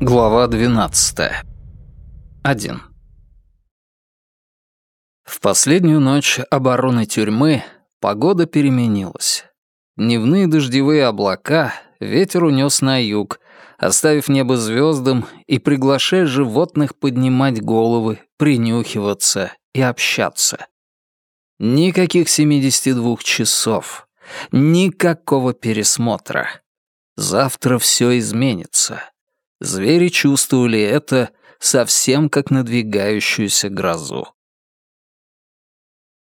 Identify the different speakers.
Speaker 1: Глава 12. 1. В последнюю ночь обороны тюрьмы погода переменилась. Дневные дождевые облака ветер унес на юг, оставив небо звездам и приглашая животных поднимать головы, принюхиваться и общаться. Никаких 72 часов, никакого пересмотра. Завтра все изменится. Звери чувствовали это совсем как надвигающуюся грозу.